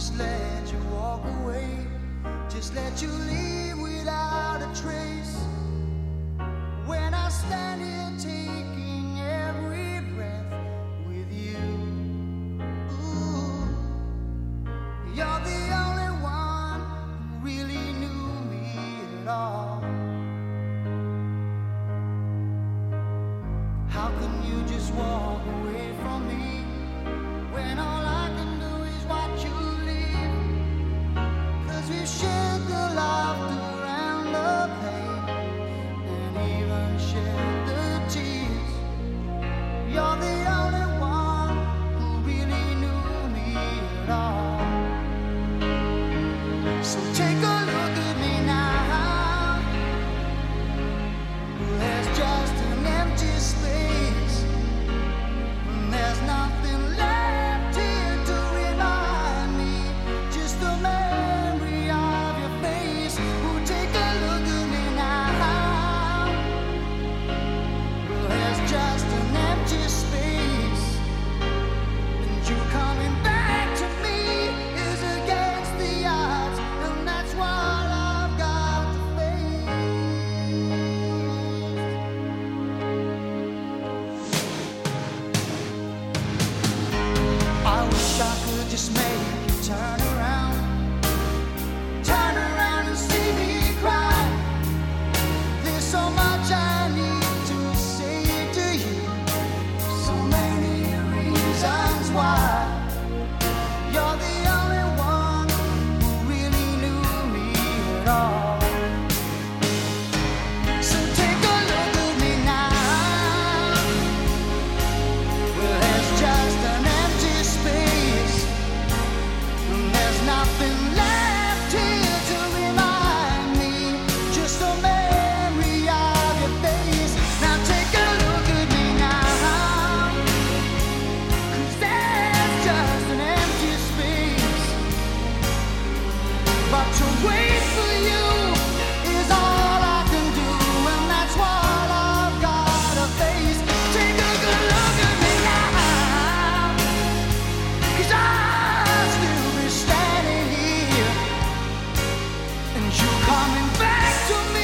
just let you walk away, just let you leave without a trace. When I stand here taking every breath with you, Ooh, you're the only one who really knew me at all. How can you just walk away from me when all just make you turn around. Turn around and see me cry. There's so much I need to say to you. So many reasons why. You're the only one who really knew me at all. do me